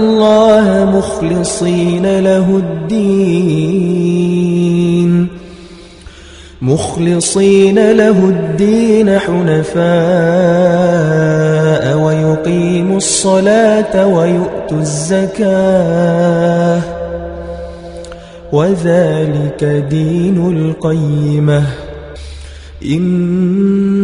الله مخلصين له الدين. مخلصين له الدين حنفاء ويقيموا الصلاة ويؤتوا الزكاة. وذلك دين القيمة. إن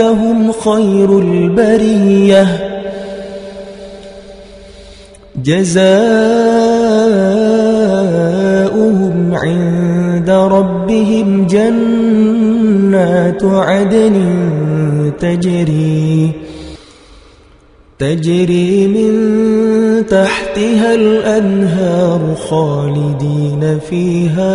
هم خير البرية. جزاؤهم عند ربهم جنات عدن تجري تجري من تحتها الأنهار خالدين فيها.